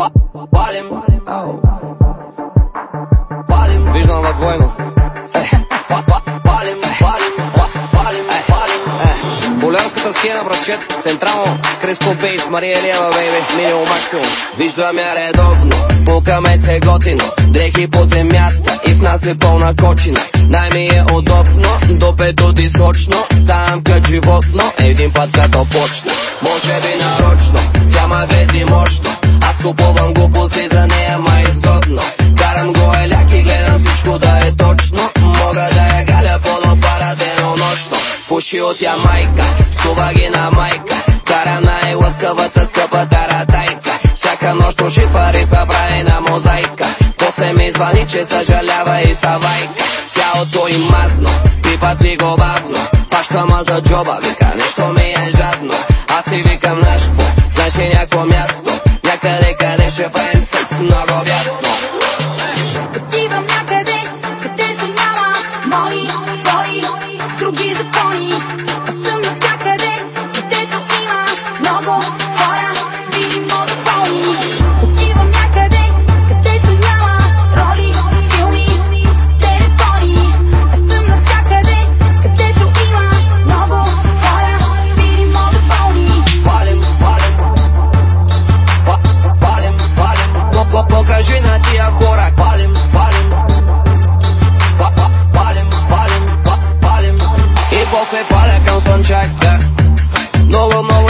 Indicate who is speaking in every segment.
Speaker 1: Палим, палим, виждам във двойно. Палим, палим, палим, палим. Болярската скина, брачет, централно, Криско Бейс, Мария Елиева, бейби, минимум максимум. Виждам я редовно, пукаме се готино, дрехи по земята и в нас е пълна кочина. Най ми е удобно, до петото изкочно, ставам като животно, един път като почна. Може би нарочно, тя ма гледи мощно, купувам глупости за нея, ма изгодно. Карам го еляк и гледам всичко да е точно, мога да я галя по пара денонощно. Пуши от Ямайка, псува ги на майка, кара най-лъскавата скъпа таратайка. Всяка нощ троши пари събрани на мозайка, после ми звъни, че съжалява и савайка. Тялото им мазно, пипа си го бавно, паща ма за джоба, вика нещо ми е жадно.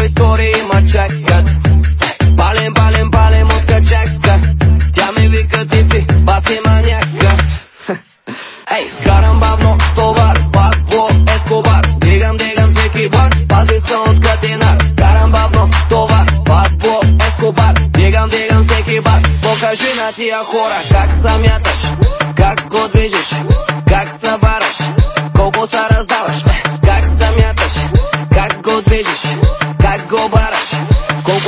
Speaker 1: Много истории ма чакат, палим, палим, палим от качака, тя ми вика ти си баси маняка, Ей, карам бавно товар, Пабло Ескобар Дигам, дигам всеки бар, пази се от катинар. Карам бавно товар, Пабло Ескобар Дигам, дигам всеки бар. Покажи на тия хора как самяташ Как го движиш, как събараш Колко са раздаваш, как самяташ Как го движиш,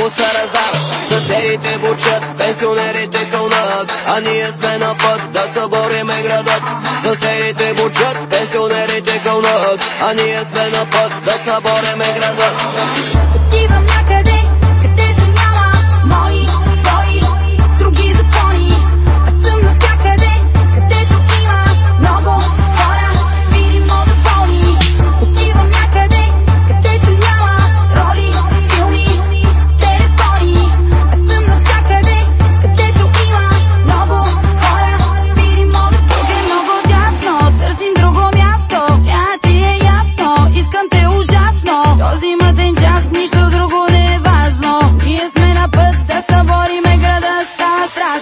Speaker 1: колко се раздаваш Съседите бучат, пенсионерите кълнат А ние сме на път да събориме градът. Съседите бучат, пенсионерите кълнат А ние сме на път да събориме градът.
Speaker 2: Отивам някъде,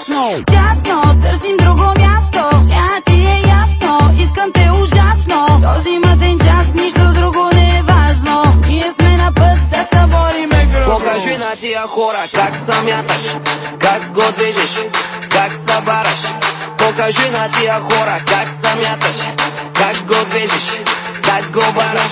Speaker 2: страшно. Тясно, търсим друго място, трябва ти е ясно. Искам те ужасно. Този мъден час, нищо друго не е важно. Ние сме на път да събориме града.
Speaker 1: Покажи на тия хора как самяташ Как го движиш, как събараш Покажи на тия хора как самяташ Как го движиш, как го бараш